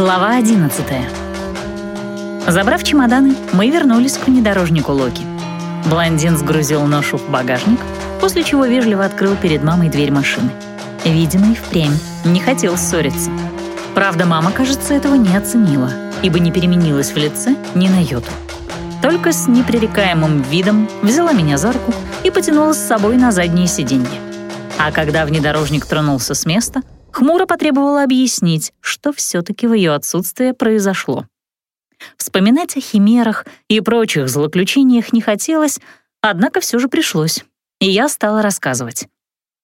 Глава 11 Забрав чемоданы, мы вернулись к внедорожнику Локи. Блондин сгрузил ношу в багажник, после чего вежливо открыл перед мамой дверь машины. Видимо, и впрямь не хотел ссориться. Правда, мама, кажется, этого не оценила, ибо не переменилась в лице ни на йоту. Только с непререкаемым видом взяла меня за руку и потянула с собой на заднее сиденье. А когда внедорожник тронулся с места — хмуро потребовала объяснить, что все-таки в ее отсутствие произошло. Вспоминать о химерах и прочих злоключениях не хотелось, однако все же пришлось, и я стала рассказывать.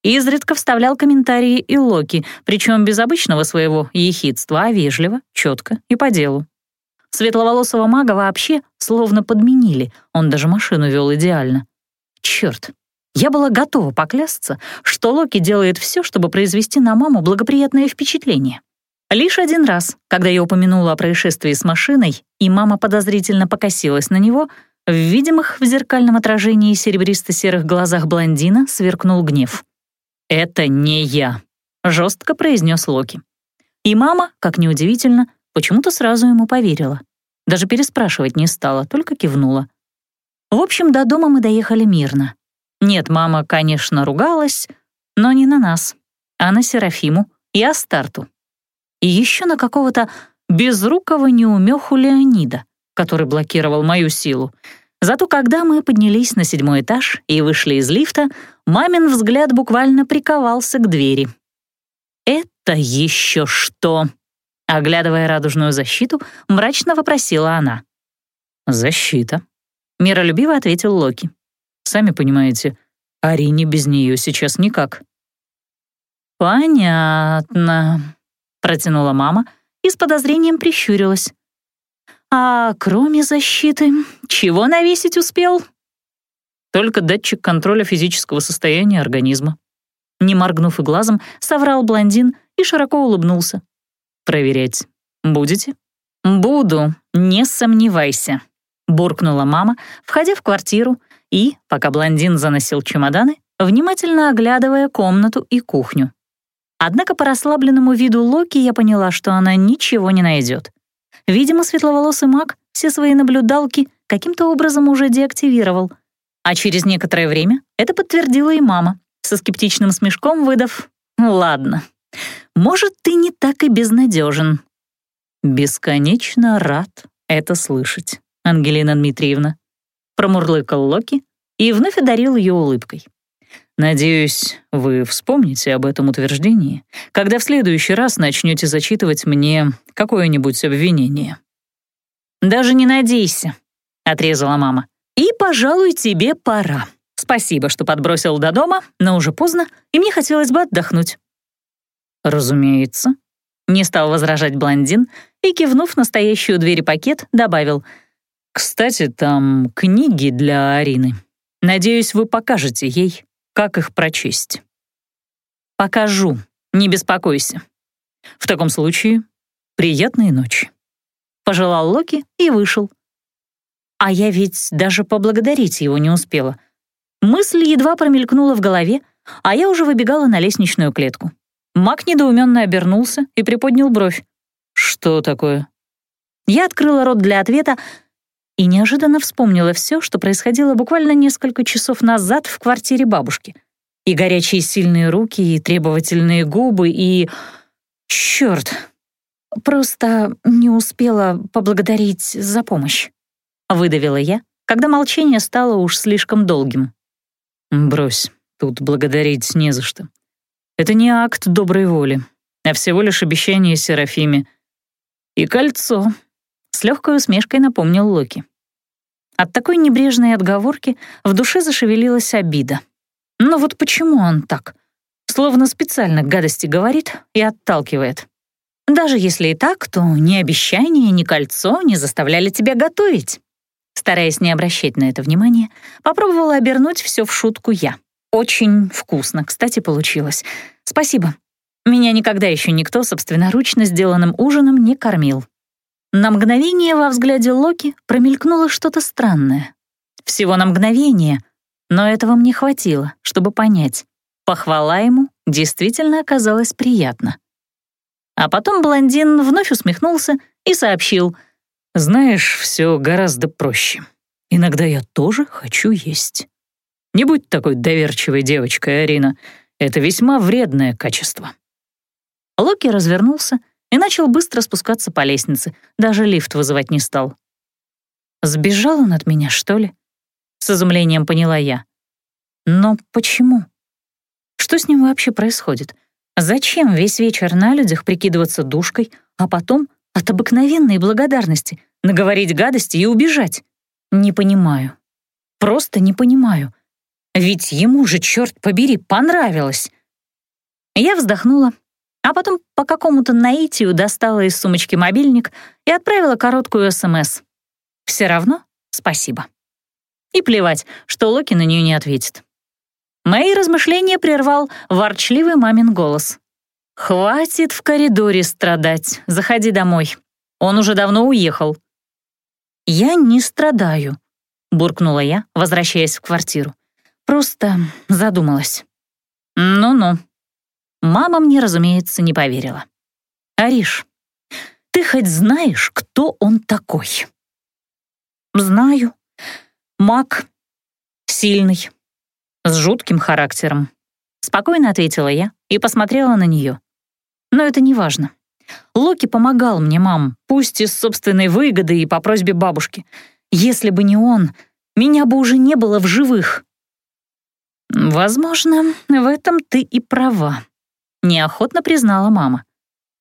Изредка вставлял комментарии и Локи, причем без обычного своего ехидства, а вежливо, четко и по делу. Светловолосого мага вообще словно подменили, он даже машину вел идеально. Черт, я была готова поклясться, что Локи делает все, чтобы произвести на маму благоприятное впечатление. Лишь один раз, когда я упомянула о происшествии с машиной, и мама подозрительно покосилась на него, в видимых в зеркальном отражении серебристо-серых глазах блондина сверкнул гнев. «Это не я», — жестко произнес Локи. И мама, как неудивительно, почему-то сразу ему поверила. Даже переспрашивать не стала, только кивнула. В общем, до дома мы доехали мирно. Нет, мама, конечно, ругалась, но не на нас, а на Серафиму и Астарту. И еще на какого-то безрукого неумеху Леонида, который блокировал мою силу. Зато когда мы поднялись на седьмой этаж и вышли из лифта, мамин взгляд буквально приковался к двери. «Это еще что?» Оглядывая радужную защиту, мрачно вопросила она. «Защита», — миролюбиво ответил Локи. Сами понимаете, Арине без нее сейчас никак». «Понятно», — протянула мама и с подозрением прищурилась. «А кроме защиты, чего навесить успел?» «Только датчик контроля физического состояния организма». Не моргнув и глазом, соврал блондин и широко улыбнулся. «Проверять будете?» «Буду, не сомневайся», — буркнула мама, входя в квартиру и, пока блондин заносил чемоданы, внимательно оглядывая комнату и кухню. Однако по расслабленному виду Локи я поняла, что она ничего не найдет. Видимо, светловолосый маг все свои наблюдалки каким-то образом уже деактивировал. А через некоторое время это подтвердила и мама, со скептичным смешком выдав «Ладно, может, ты не так и безнадежен». «Бесконечно рад это слышать, Ангелина Дмитриевна», промурлыкал Локи и вновь одарил ее улыбкой. «Надеюсь, вы вспомните об этом утверждении, когда в следующий раз начнете зачитывать мне какое-нибудь обвинение». «Даже не надейся», — отрезала мама. «И, пожалуй, тебе пора. Спасибо, что подбросил до дома, но уже поздно, и мне хотелось бы отдохнуть». «Разумеется», — не стал возражать блондин и, кивнув настоящую дверь пакет, добавил — кстати, там книги для Арины. Надеюсь, вы покажете ей, как их прочесть. Покажу, не беспокойся. В таком случае, приятной ночи. Пожелал Локи и вышел. А я ведь даже поблагодарить его не успела. Мысль едва промелькнула в голове, а я уже выбегала на лестничную клетку. Мак недоуменно обернулся и приподнял бровь. «Что такое?» Я открыла рот для ответа, и неожиданно вспомнила все, что происходило буквально несколько часов назад в квартире бабушки. И горячие сильные руки, и требовательные губы, и... Чёрт! Просто не успела поблагодарить за помощь. Выдавила я, когда молчание стало уж слишком долгим. «Брось, тут благодарить не за что. Это не акт доброй воли, а всего лишь обещание Серафиме. И кольцо, с легкой усмешкой напомнил Локи. От такой небрежной отговорки в душе зашевелилась обида. Но вот почему он так? Словно специально гадости говорит и отталкивает. Даже если и так, то ни обещание, ни кольцо не заставляли тебя готовить. Стараясь не обращать на это внимания, попробовала обернуть все в шутку я. Очень вкусно, кстати, получилось. Спасибо. Меня никогда еще никто собственноручно сделанным ужином не кормил. На мгновение во взгляде Локи промелькнуло что-то странное. Всего на мгновение, но этого мне хватило, чтобы понять. Похвала ему действительно оказалась приятна. А потом блондин вновь усмехнулся и сообщил. «Знаешь, все гораздо проще. Иногда я тоже хочу есть. Не будь такой доверчивой девочкой, Арина. Это весьма вредное качество». Локи развернулся и начал быстро спускаться по лестнице, даже лифт вызывать не стал. Сбежал он от меня, что ли? С изумлением поняла я. Но почему? Что с ним вообще происходит? Зачем весь вечер на людях прикидываться душкой, а потом от обыкновенной благодарности наговорить гадости и убежать? Не понимаю. Просто не понимаю. Ведь ему же, черт побери, понравилось. Я вздохнула, а потом по какому-то наитию достала из сумочки мобильник и отправила короткую СМС. Все равно спасибо. И плевать, что Локи на нее не ответит. Мои размышления прервал ворчливый мамин голос. «Хватит в коридоре страдать, заходи домой. Он уже давно уехал». «Я не страдаю», — буркнула я, возвращаясь в квартиру. «Просто задумалась». «Ну-ну». Мама мне, разумеется, не поверила. «Ариш, ты хоть знаешь, кто он такой?» «Знаю. Маг. Сильный. С жутким характером». Спокойно ответила я и посмотрела на нее. Но это не важно. Локи помогал мне, мам, пусть из собственной выгоды и по просьбе бабушки. Если бы не он, меня бы уже не было в живых. «Возможно, в этом ты и права», — неохотно признала мама.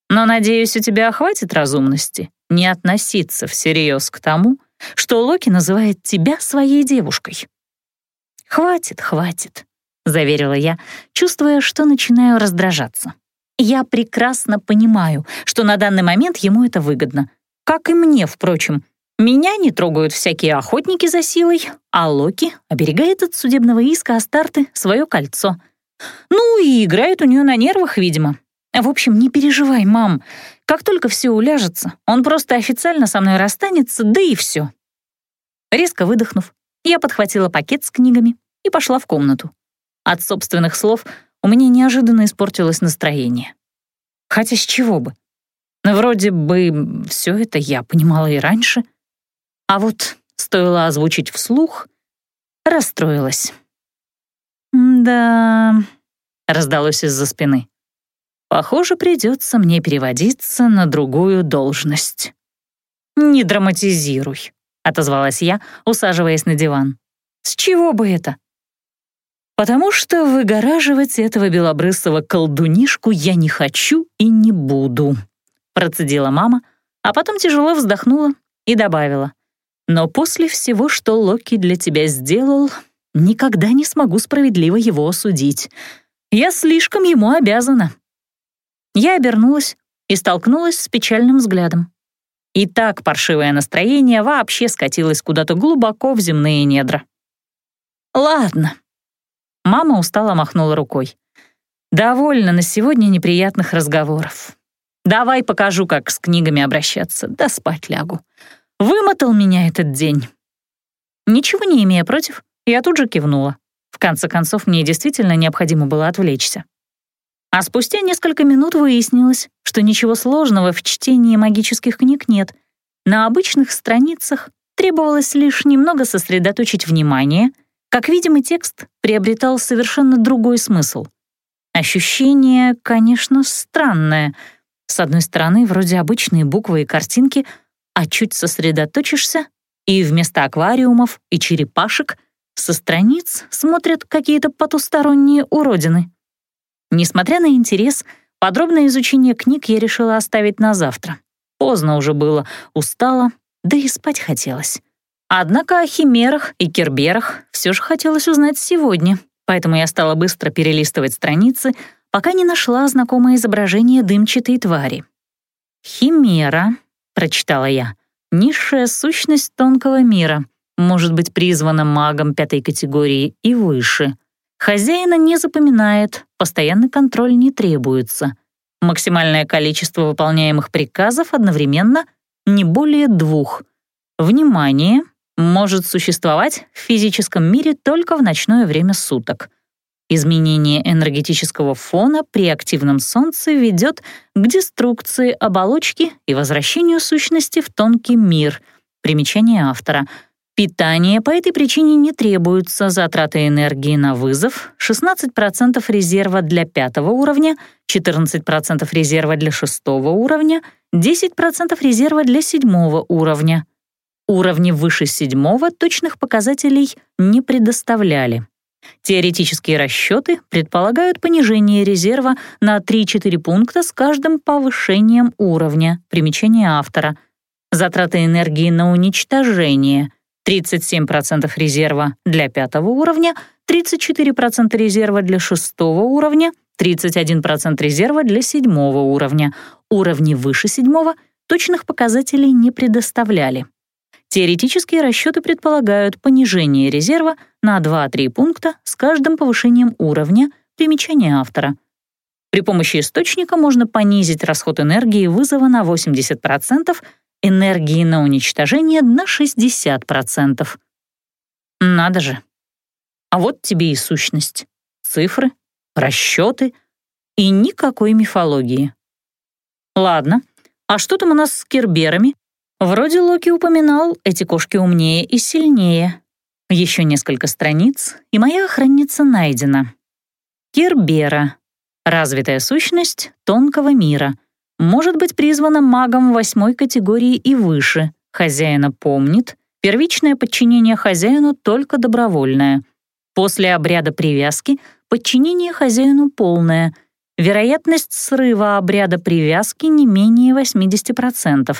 «Но, надеюсь, у тебя хватит разумности не относиться всерьез к тому, что Локи называет тебя своей девушкой». «Хватит, хватит», — заверила я, чувствуя, что начинаю раздражаться. «Я прекрасно понимаю, что на данный момент ему это выгодно. Как и мне, впрочем. Меня не трогают всякие охотники за силой, а Локи оберегает от судебного иска Астарты свое кольцо. Ну и играет у нее на нервах, видимо. В общем, не переживай, мам. Как только все уляжется, он просто официально со мной расстанется, да и все. Резко выдохнув, я подхватила пакет с книгами и пошла в комнату. От собственных слов у меня неожиданно испортилось настроение. Хотя с чего бы? Вроде бы все это я понимала и раньше — а вот стоило озвучить вслух, расстроилась. «Да...» — раздалось из-за спины. «Похоже, придется мне переводиться на другую должность». «Не драматизируй», — отозвалась я, усаживаясь на диван. «С чего бы это?» «Потому что выгораживать этого белобрысого колдунишку я не хочу и не буду», — процедила мама, а потом тяжело вздохнула и добавила. Но после всего, что Локи для тебя сделал, никогда не смогу справедливо его осудить. Я слишком ему обязана». Я обернулась и столкнулась с печальным взглядом. И так паршивое настроение вообще скатилось куда-то глубоко в земные недра. «Ладно». Мама устало махнула рукой. «Довольно на сегодня неприятных разговоров. Давай покажу, как с книгами обращаться, да спать лягу. Вымотал меня этот день. Ничего не имея против, я тут же кивнула. В конце концов, мне действительно необходимо было отвлечься. А спустя несколько минут выяснилось, что ничего сложного в чтении магических книг нет. На обычных страницах требовалось лишь немного сосредоточить внимание, как видимый текст приобретал совершенно другой смысл. Ощущение, конечно, странное. С одной стороны, вроде обычные буквы и картинки — а чуть сосредоточишься, и вместо аквариумов и черепашек со страниц смотрят какие-то потусторонние уродины. Несмотря на интерес, подробное изучение книг я решила оставить на завтра. Поздно уже было, устала, да и спать хотелось. Однако о химерах и керберах все же хотелось узнать сегодня, поэтому я стала быстро перелистывать страницы, пока не нашла знакомое изображение дымчатой твари. Химера прочитала я. Низшая сущность тонкого мира, может быть призвана магом пятой категории и выше. Хозяина не запоминает, постоянный контроль не требуется. Максимальное количество выполняемых приказов одновременно не более двух. Внимание может существовать в физическом мире только в ночное время суток. Изменение энергетического фона при активном Солнце ведет к деструкции оболочки и возвращению сущности в тонкий мир. Примечание автора. Питание по этой причине не требуется, затраты энергии на вызов, 16% резерва для пятого уровня, 14% резерва для шестого уровня, 10% резерва для седьмого уровня. Уровни выше седьмого точных показателей не предоставляли. Теоретические расчеты предполагают понижение резерва на 3-4 пункта с каждым повышением уровня. Примечание автора. Затраты энергии на уничтожение. 37% резерва для пятого уровня, 34% резерва для шестого уровня, 31% резерва для седьмого уровня. Уровни выше седьмого точных показателей не предоставляли. Теоретические расчеты предполагают понижение резерва на 2-3 пункта с каждым повышением уровня, примечания автора. При помощи источника можно понизить расход энергии вызова на 80%, энергии на уничтожение на 60%. Надо же. А вот тебе и сущность. Цифры, расчеты и никакой мифологии. Ладно, а что там у нас с керберами? Вроде Локи упоминал, эти кошки умнее и сильнее. Еще несколько страниц, и моя охранница найдена. Кербера. Развитая сущность тонкого мира. Может быть призвана магом восьмой категории и выше. Хозяина помнит. Первичное подчинение хозяину только добровольное. После обряда привязки подчинение хозяину полное. Вероятность срыва обряда привязки не менее 80%.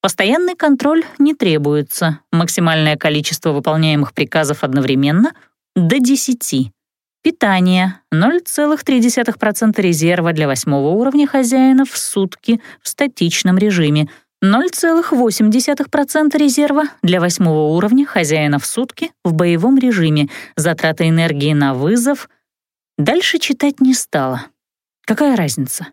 Постоянный контроль не требуется. Максимальное количество выполняемых приказов одновременно — до 10. Питание — 0,3% резерва для восьмого уровня хозяина в сутки в статичном режиме, 0,8% резерва для восьмого уровня хозяина в сутки в боевом режиме, затрата энергии на вызов. Дальше читать не стала. Какая разница?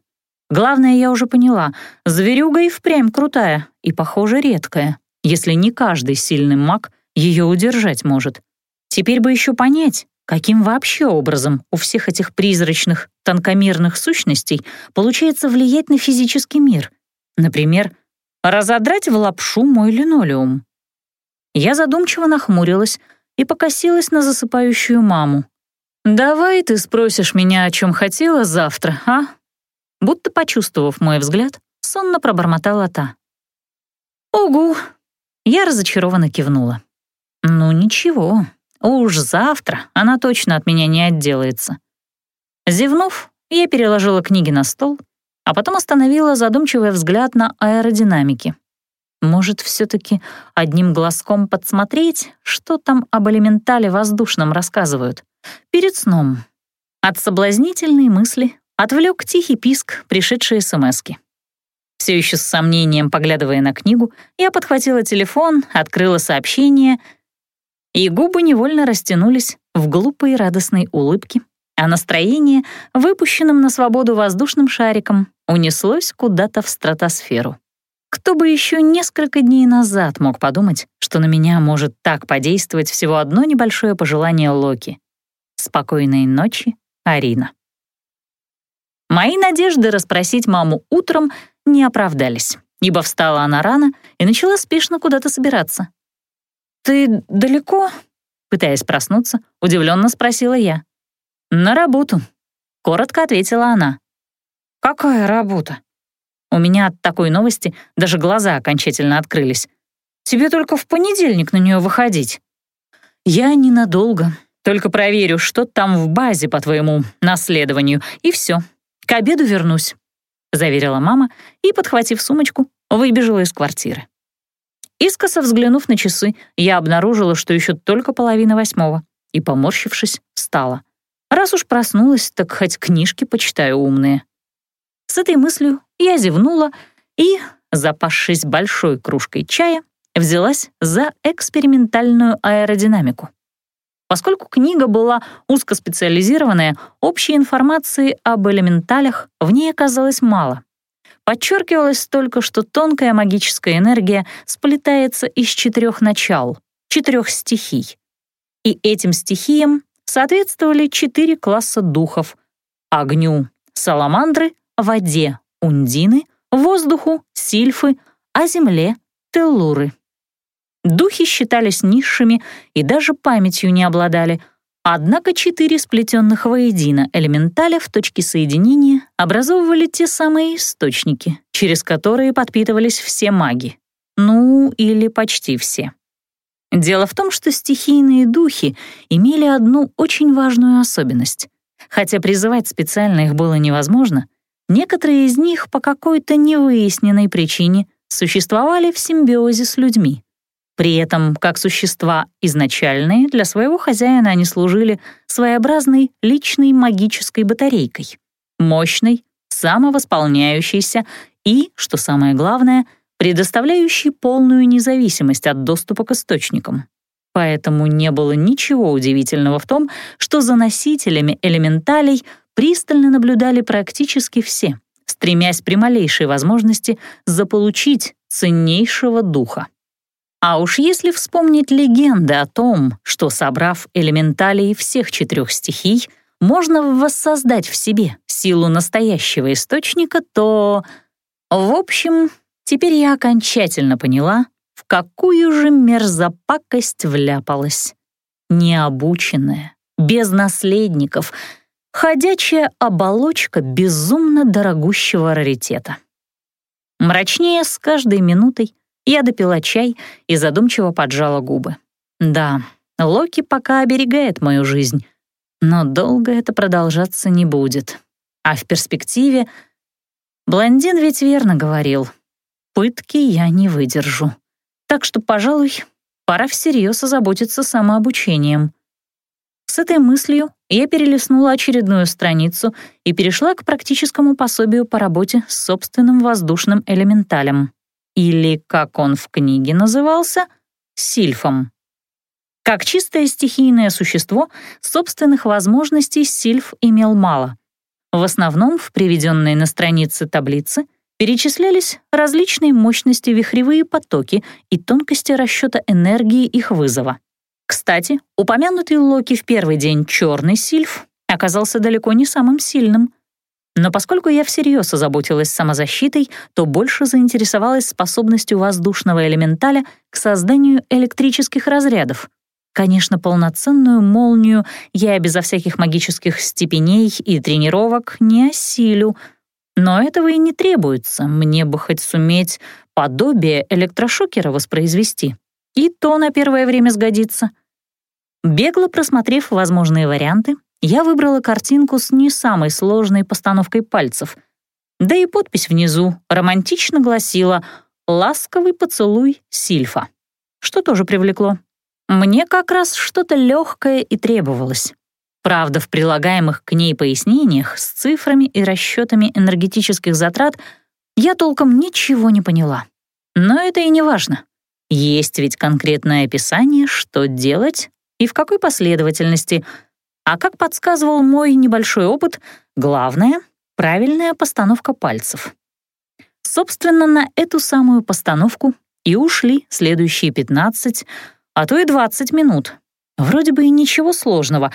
Главное, я уже поняла, зверюга и впрямь крутая, и, похоже, редкая, если не каждый сильный маг ее удержать может. Теперь бы еще понять, каким вообще образом у всех этих призрачных, тонкомерных сущностей получается влиять на физический мир. Например, разодрать в лапшу мой линолеум. Я задумчиво нахмурилась и покосилась на засыпающую маму. «Давай ты спросишь меня, о чем хотела завтра, а?» Будто почувствовав мой взгляд, сонно пробормотала та. «Угу!» Я разочарованно кивнула. «Ну ничего, уж завтра она точно от меня не отделается». Зевнув, я переложила книги на стол, а потом остановила задумчивый взгляд на аэродинамики. Может, все таки одним глазком подсмотреть, что там об элементале воздушном рассказывают? Перед сном. От соблазнительной мысли отвлек тихий писк, пришедшие смски. Все еще с сомнением поглядывая на книгу, я подхватила телефон, открыла сообщение, и губы невольно растянулись в глупой радостной улыбке, а настроение, выпущенным на свободу воздушным шариком, унеслось куда-то в стратосферу. Кто бы еще несколько дней назад мог подумать, что на меня может так подействовать всего одно небольшое пожелание Локи. Спокойной ночи, Арина. Мои надежды расспросить маму утром не оправдались, ибо встала она рано и начала спешно куда-то собираться. «Ты далеко?» — пытаясь проснуться, удивленно спросила я. «На работу», — коротко ответила она. «Какая работа?» У меня от такой новости даже глаза окончательно открылись. «Тебе только в понедельник на нее выходить». «Я ненадолго, только проверю, что там в базе по твоему наследованию, и все, «К обеду вернусь», — заверила мама и, подхватив сумочку, выбежала из квартиры. Искоса взглянув на часы, я обнаружила, что еще только половина восьмого, и, поморщившись, встала. Раз уж проснулась, так хоть книжки почитаю умные. С этой мыслью я зевнула и, запасшись большой кружкой чая, взялась за экспериментальную аэродинамику. Поскольку книга была узкоспециализированная, общей информации об элементалях в ней оказалось мало. Подчеркивалось только, что тонкая магическая энергия сплетается из четырех начал, четырех стихий. И этим стихиям соответствовали четыре класса духов — огню — саламандры, воде — ундины, воздуху — сильфы, а земле — теллуры. Духи считались низшими и даже памятью не обладали, однако четыре сплетенных воедино элементаля в точке соединения образовывали те самые источники, через которые подпитывались все маги. Ну, или почти все. Дело в том, что стихийные духи имели одну очень важную особенность. Хотя призывать специально их было невозможно, некоторые из них по какой-то невыясненной причине существовали в симбиозе с людьми. При этом, как существа изначальные, для своего хозяина они служили своеобразной личной магической батарейкой, мощной, самовосполняющейся и, что самое главное, предоставляющей полную независимость от доступа к источникам. Поэтому не было ничего удивительного в том, что за носителями элементалей пристально наблюдали практически все, стремясь при малейшей возможности заполучить ценнейшего духа. А уж если вспомнить легенды о том, что, собрав элементалии всех четырех стихий, можно воссоздать в себе силу настоящего источника, то... В общем, теперь я окончательно поняла, в какую же мерзопакость вляпалась. Необученная, без наследников, ходячая оболочка безумно дорогущего раритета. Мрачнее с каждой минутой я допила чай и задумчиво поджала губы. Да, Локи пока оберегает мою жизнь, но долго это продолжаться не будет. А в перспективе... Блондин ведь верно говорил. Пытки я не выдержу. Так что, пожалуй, пора всерьез озаботиться самообучением. С этой мыслью я перелистнула очередную страницу и перешла к практическому пособию по работе с собственным воздушным элементалем или, как он в книге назывался, сильфом. Как чистое стихийное существо, собственных возможностей сильф имел мало. В основном в приведенной на странице таблице перечислялись различные мощности вихревые потоки и тонкости расчета энергии их вызова. Кстати, упомянутый Локи в первый день черный сильф оказался далеко не самым сильным. Но поскольку я всерьез озаботилась самозащитой, то больше заинтересовалась способностью воздушного элементаля к созданию электрических разрядов. Конечно, полноценную молнию я безо всяких магических степеней и тренировок не осилю, но этого и не требуется, мне бы хоть суметь подобие электрошокера воспроизвести. И то на первое время сгодится. Бегло просмотрев возможные варианты, я выбрала картинку с не самой сложной постановкой пальцев. Да и подпись внизу романтично гласила «Ласковый поцелуй Сильфа», что тоже привлекло. Мне как раз что-то легкое и требовалось. Правда, в прилагаемых к ней пояснениях с цифрами и расчетами энергетических затрат я толком ничего не поняла. Но это и не важно. Есть ведь конкретное описание, что делать и в какой последовательности — а как подсказывал мой небольшой опыт, главное — правильная постановка пальцев. Собственно, на эту самую постановку и ушли следующие 15, а то и 20 минут. Вроде бы и ничего сложного,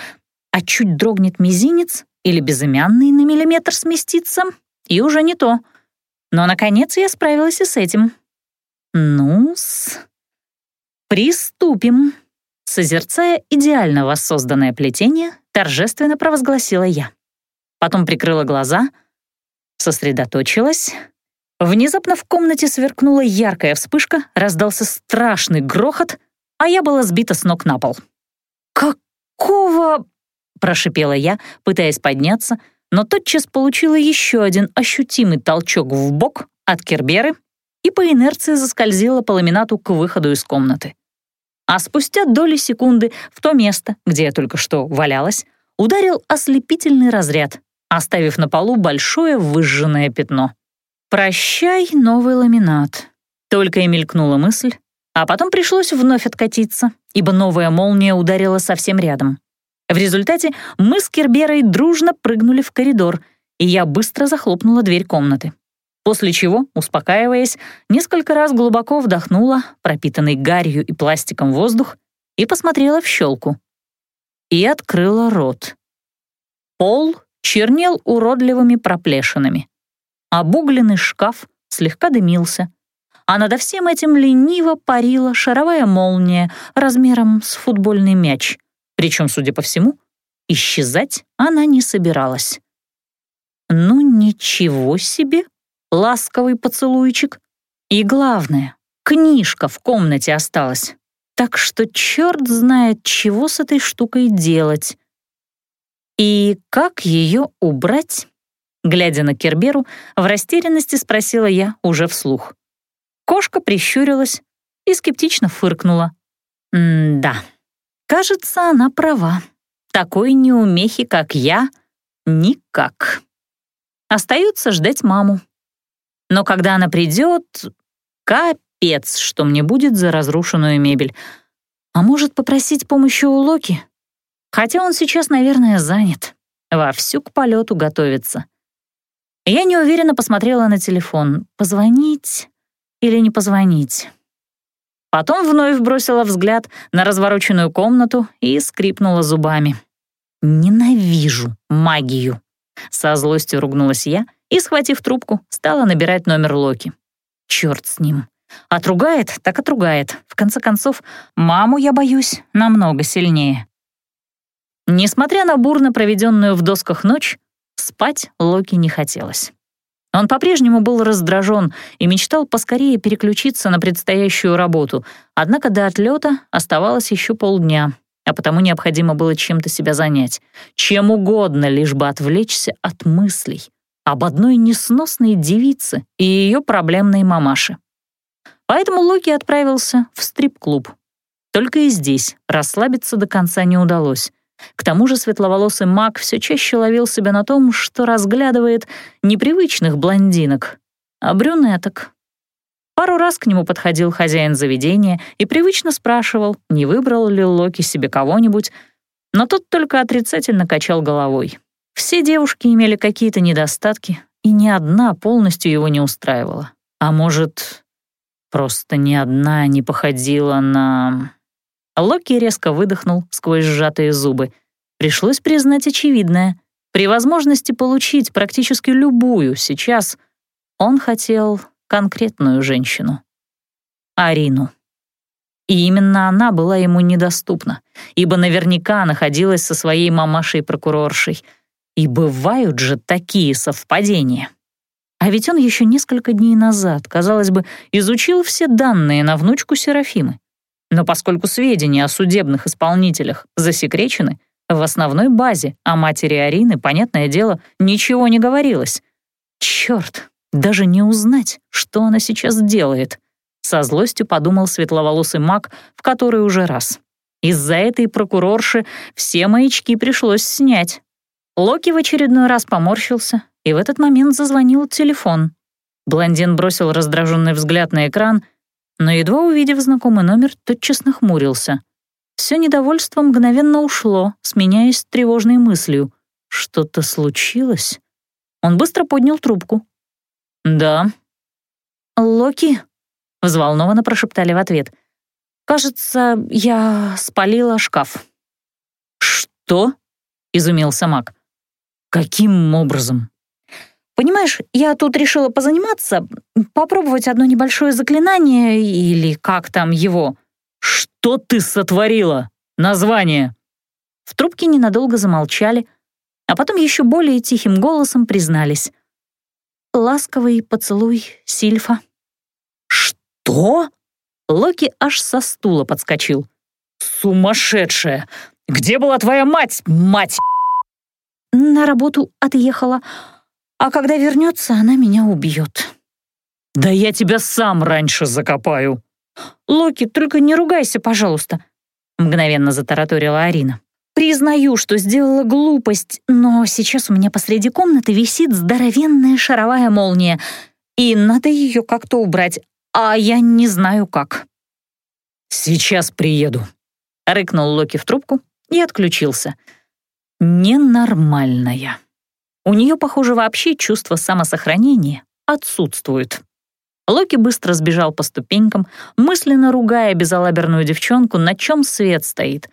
а чуть дрогнет мизинец или безымянный на миллиметр сместится, и уже не то. Но, наконец, я справилась и с этим. Ну-с, приступим. Созерцая идеально воссозданное плетение, торжественно провозгласила я. Потом прикрыла глаза, сосредоточилась. Внезапно в комнате сверкнула яркая вспышка, раздался страшный грохот, а я была сбита с ног на пол. «Какого...» — прошипела я, пытаясь подняться, но тотчас получила еще один ощутимый толчок в бок от Керберы и по инерции заскользила по ламинату к выходу из комнаты а спустя доли секунды в то место, где я только что валялась, ударил ослепительный разряд, оставив на полу большое выжженное пятно. «Прощай, новый ламинат», — только и мелькнула мысль, а потом пришлось вновь откатиться, ибо новая молния ударила совсем рядом. В результате мы с Керберой дружно прыгнули в коридор, и я быстро захлопнула дверь комнаты после чего, успокаиваясь, несколько раз глубоко вдохнула пропитанный гарью и пластиком воздух и посмотрела в щелку. и открыла рот. Пол чернел уродливыми проплешинами. Обугленный шкаф слегка дымился, а над всем этим лениво парила шаровая молния размером с футбольный мяч. Причем, судя по всему, исчезать она не собиралась. Ну ничего себе, ласковый поцелуйчик. И главное, книжка в комнате осталась. Так что черт знает, чего с этой штукой делать. И как ее убрать? Глядя на Керберу, в растерянности спросила я уже вслух. Кошка прищурилась и скептично фыркнула. «М-да, кажется, она права. Такой неумехи, как я, никак. Остается ждать маму. Но когда она придет, капец, что мне будет за разрушенную мебель. А может, попросить помощи у Локи? Хотя он сейчас, наверное, занят. Вовсю к полету готовится. Я неуверенно посмотрела на телефон. Позвонить или не позвонить? Потом вновь бросила взгляд на развороченную комнату и скрипнула зубами. «Ненавижу магию!» Со злостью ругнулась я и, схватив трубку, стала набирать номер Локи. Черт с ним. Отругает, так отругает. В конце концов, маму я боюсь намного сильнее. Несмотря на бурно проведенную в досках ночь, спать Локи не хотелось. Он по-прежнему был раздражен и мечтал поскорее переключиться на предстоящую работу, однако до отлета оставалось еще полдня, а потому необходимо было чем-то себя занять, чем угодно, лишь бы отвлечься от мыслей об одной несносной девице и ее проблемной мамаше. Поэтому Локи отправился в стрип-клуб. Только и здесь расслабиться до конца не удалось. К тому же светловолосый маг все чаще ловил себя на том, что разглядывает непривычных блондинок, а брюнеток. Пару раз к нему подходил хозяин заведения и привычно спрашивал, не выбрал ли Локи себе кого-нибудь, но тот только отрицательно качал головой. Все девушки имели какие-то недостатки, и ни одна полностью его не устраивала. А может, просто ни одна не походила на... Локи резко выдохнул сквозь сжатые зубы. Пришлось признать очевидное. При возможности получить практически любую сейчас он хотел конкретную женщину. Арину. И именно она была ему недоступна, ибо наверняка находилась со своей мамашей-прокуроршей. И бывают же такие совпадения. А ведь он еще несколько дней назад, казалось бы, изучил все данные на внучку Серафимы. Но поскольку сведения о судебных исполнителях засекречены, в основной базе о матери Арины, понятное дело, ничего не говорилось. Черт, даже не узнать, что она сейчас делает. Со злостью подумал светловолосый маг в который уже раз. Из-за этой прокурорши все маячки пришлось снять. Локи в очередной раз поморщился, и в этот момент зазвонил телефон. Блондин бросил раздраженный взгляд на экран — но едва увидев знакомый номер, тотчас нахмурился. Все недовольство мгновенно ушло, сменяясь тревожной мыслью. Что-то случилось? Он быстро поднял трубку. «Да». «Локи?» — взволнованно прошептали в ответ. «Кажется, я спалила шкаф». «Что?» — изумился Мак. «Каким образом?» Понимаешь, я тут решила позаниматься, попробовать одно небольшое заклинание или как там его. Что ты сотворила? Название. В трубке ненадолго замолчали, а потом еще более тихим голосом признались. Ласковый поцелуй Сильфа. Что? Локи аж со стула подскочил. Сумасшедшая! Где была твоя мать, мать? На работу отъехала. А когда вернется, она меня убьет. «Да я тебя сам раньше закопаю!» «Локи, только не ругайся, пожалуйста», — мгновенно затараторила Арина. «Признаю, что сделала глупость, но сейчас у меня посреди комнаты висит здоровенная шаровая молния, и надо ее как-то убрать, а я не знаю как». «Сейчас приеду», — рыкнул Локи в трубку и отключился. «Ненормальная». У нее, похоже, вообще чувство самосохранения отсутствует. Локи быстро сбежал по ступенькам, мысленно ругая безалаберную девчонку, на чем свет стоит.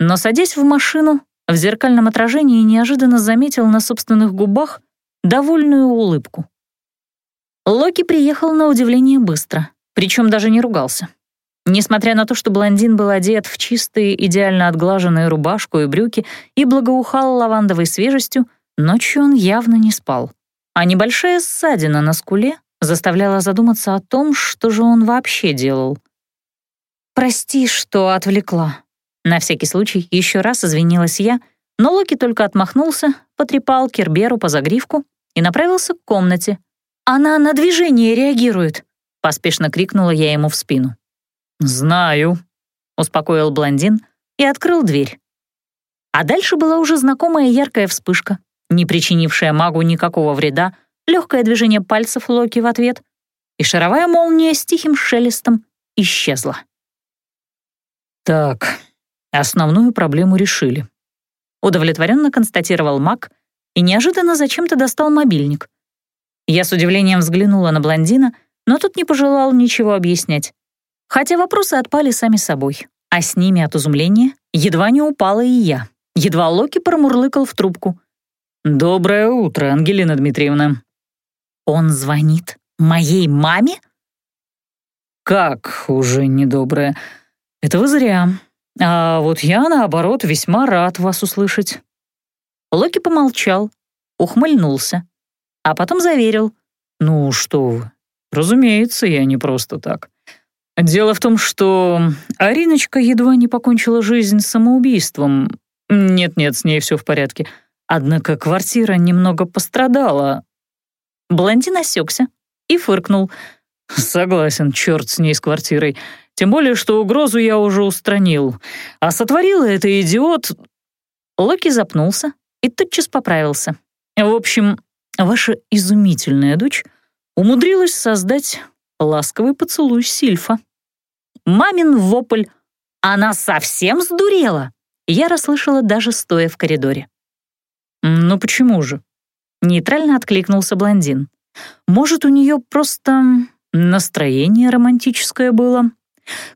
Но, садясь в машину, в зеркальном отражении неожиданно заметил на собственных губах довольную улыбку. Локи приехал на удивление быстро, причем даже не ругался. Несмотря на то, что блондин был одет в чистые, идеально отглаженные рубашку и брюки и благоухал лавандовой свежестью, ночью он явно не спал. А небольшая ссадина на скуле заставляла задуматься о том, что же он вообще делал. «Прости, что отвлекла». На всякий случай еще раз извинилась я, но Локи только отмахнулся, потрепал Керберу по загривку и направился к комнате. «Она на движение реагирует», — поспешно крикнула я ему в спину. «Знаю», — успокоил блондин и открыл дверь. А дальше была уже знакомая яркая вспышка, не причинившая магу никакого вреда, легкое движение пальцев Локи в ответ, и шаровая молния с тихим шелестом исчезла. «Так, основную проблему решили», — удовлетворенно констатировал маг и неожиданно зачем-то достал мобильник. Я с удивлением взглянула на блондина, но тот не пожелал ничего объяснять. Хотя вопросы отпали сами собой, а с ними от изумления едва не упала и я. Едва Локи промурлыкал в трубку. «Доброе утро, Ангелина Дмитриевна». «Он звонит моей маме?» «Как уже недоброе? Это вы зря. А вот я, наоборот, весьма рад вас услышать». Локи помолчал, ухмыльнулся, а потом заверил. «Ну что вы, разумеется, я не просто так. Дело в том, что Ариночка едва не покончила жизнь самоубийством. Нет-нет, с ней все в порядке. Однако квартира немного пострадала. Блондин осекся и фыркнул. Согласен, черт с ней с квартирой. Тем более, что угрозу я уже устранил. А сотворила это идиот... Локи запнулся и тотчас поправился. В общем, ваша изумительная дочь умудрилась создать ласковый поцелуй Сильфа. Мамин вопль «Она совсем сдурела!» я расслышала даже стоя в коридоре. «Ну почему же?» — нейтрально откликнулся блондин. «Может, у нее просто настроение романтическое было?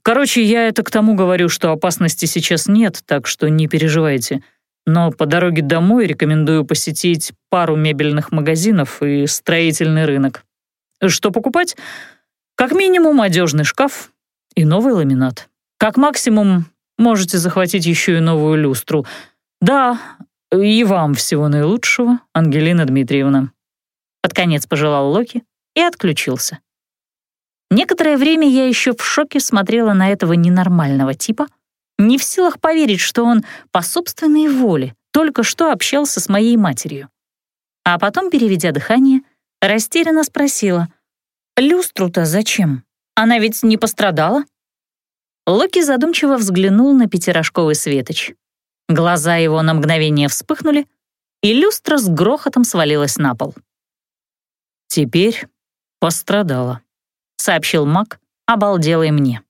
Короче, я это к тому говорю, что опасности сейчас нет, так что не переживайте. Но по дороге домой рекомендую посетить пару мебельных магазинов и строительный рынок. Что покупать? Как минимум одежный шкаф и новый ламинат. Как максимум можете захватить еще и новую люстру. Да, и вам всего наилучшего, Ангелина Дмитриевна. Под конец пожелал Локи и отключился. Некоторое время я еще в шоке смотрела на этого ненормального типа, не в силах поверить, что он по собственной воле только что общался с моей матерью. А потом, переведя дыхание, растерянно спросила — Люстру-то зачем? Она ведь не пострадала?» Локи задумчиво взглянул на пятирожковый светоч. Глаза его на мгновение вспыхнули, и люстра с грохотом свалилась на пол. «Теперь пострадала», — сообщил маг, обалделый мне.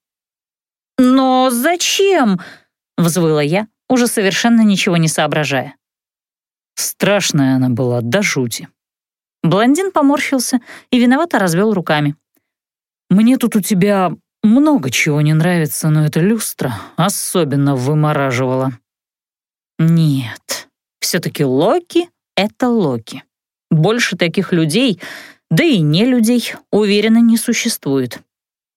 «Но зачем?» — взвыла я, уже совершенно ничего не соображая. Страшная она была до жути. Блондин поморщился и виновато развел руками. «Мне тут у тебя много чего не нравится, но эта люстра особенно вымораживала». «Нет, все-таки Локи — это Локи. Больше таких людей, да и не людей, уверенно, не существует.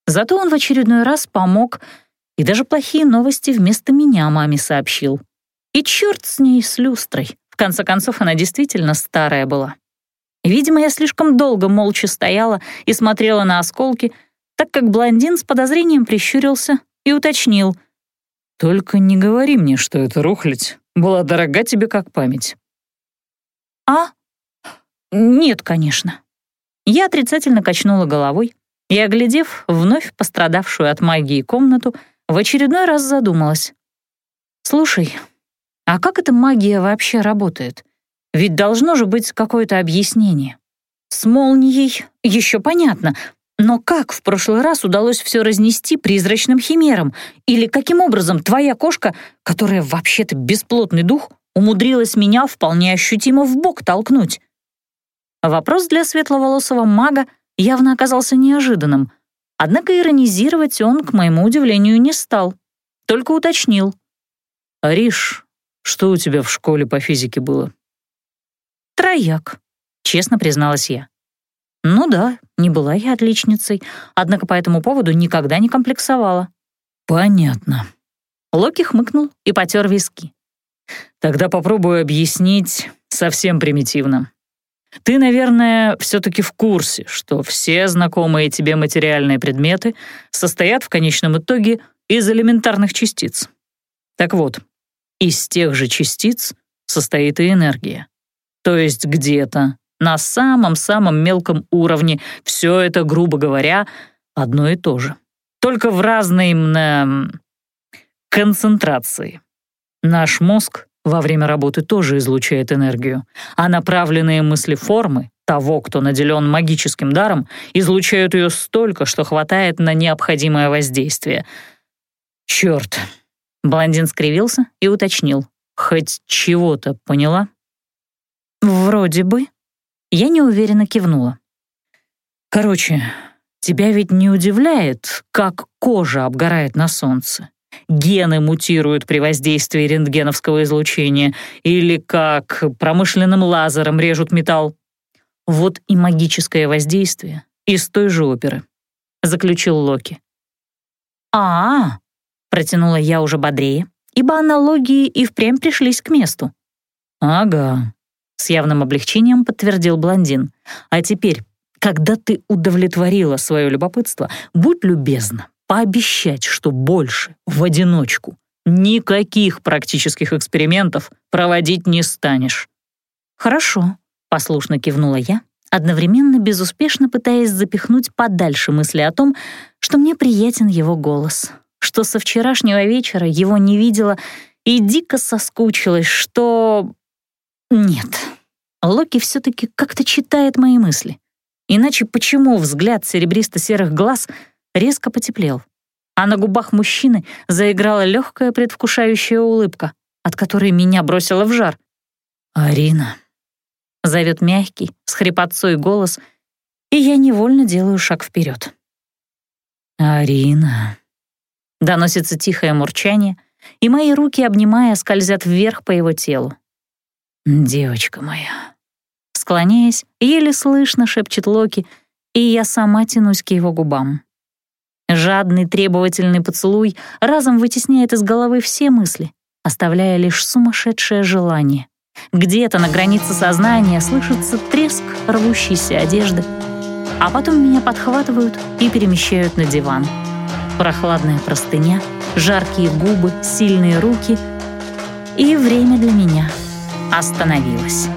Зато он в очередной раз помог и даже плохие новости вместо меня маме сообщил. И черт с ней, с люстрой. В конце концов, она действительно старая была. Видимо, я слишком долго молча стояла и смотрела на осколки, так как блондин с подозрением прищурился и уточнил. «Только не говори мне, что эта рухлядь была дорога тебе как память». «А? Нет, конечно». Я отрицательно качнула головой и, оглядев вновь пострадавшую от магии комнату, в очередной раз задумалась. «Слушай, а как эта магия вообще работает?» Ведь должно же быть какое-то объяснение. С молнией еще понятно, но как в прошлый раз удалось все разнести призрачным химерам? Или каким образом твоя кошка, которая вообще-то бесплотный дух, умудрилась меня вполне ощутимо в бок толкнуть? Вопрос для светловолосого мага явно оказался неожиданным, однако иронизировать он, к моему удивлению, не стал, только уточнил. «Ариш, что у тебя в школе по физике было?» «Трояк», — честно призналась я. «Ну да, не была я отличницей, однако по этому поводу никогда не комплексовала». «Понятно». Локи хмыкнул и потер виски. «Тогда попробую объяснить совсем примитивно. Ты, наверное, все-таки в курсе, что все знакомые тебе материальные предметы состоят в конечном итоге из элементарных частиц. Так вот, из тех же частиц состоит и энергия. То есть где-то на самом-самом мелком уровне все это, грубо говоря, одно и то же. Только в разной именно концентрации. Наш мозг во время работы тоже излучает энергию, а направленные мысли формы того, кто наделен магическим даром, излучают ее столько, что хватает на необходимое воздействие. Черт! Блондин скривился и уточнил. «Хоть чего-то поняла?» «Вроде бы». Я неуверенно кивнула. «Короче, тебя ведь не удивляет, как кожа обгорает на солнце? Гены мутируют при воздействии рентгеновского излучения или как промышленным лазером режут металл? Вот и магическое воздействие из той же оперы», — заключил Локи. «А-а-а!» протянула я уже бодрее, ибо аналогии и впрямь пришлись к месту. «Ага», с явным облегчением подтвердил блондин. «А теперь, когда ты удовлетворила свое любопытство, будь любезна пообещать, что больше в одиночку никаких практических экспериментов проводить не станешь». «Хорошо», — послушно кивнула я, одновременно безуспешно пытаясь запихнуть подальше мысли о том, что мне приятен его голос, что со вчерашнего вечера его не видела и дико соскучилась, что... Нет, Локи все-таки как-то читает мои мысли. Иначе почему взгляд серебристо-серых глаз резко потеплел, а на губах мужчины заиграла легкая предвкушающая улыбка, от которой меня бросило в жар? «Арина», — зовет мягкий, с хрипотцой голос, и я невольно делаю шаг вперед. «Арина», — доносится тихое мурчание, и мои руки, обнимая, скользят вверх по его телу. «Девочка моя» склоняясь, еле слышно шепчет Локи, и я сама тянусь к его губам. Жадный требовательный поцелуй разом вытесняет из головы все мысли, оставляя лишь сумасшедшее желание. Где-то на границе сознания слышится треск рвущейся одежды, а потом меня подхватывают и перемещают на диван. Прохладная простыня, жаркие губы, сильные руки, и время для меня остановилось.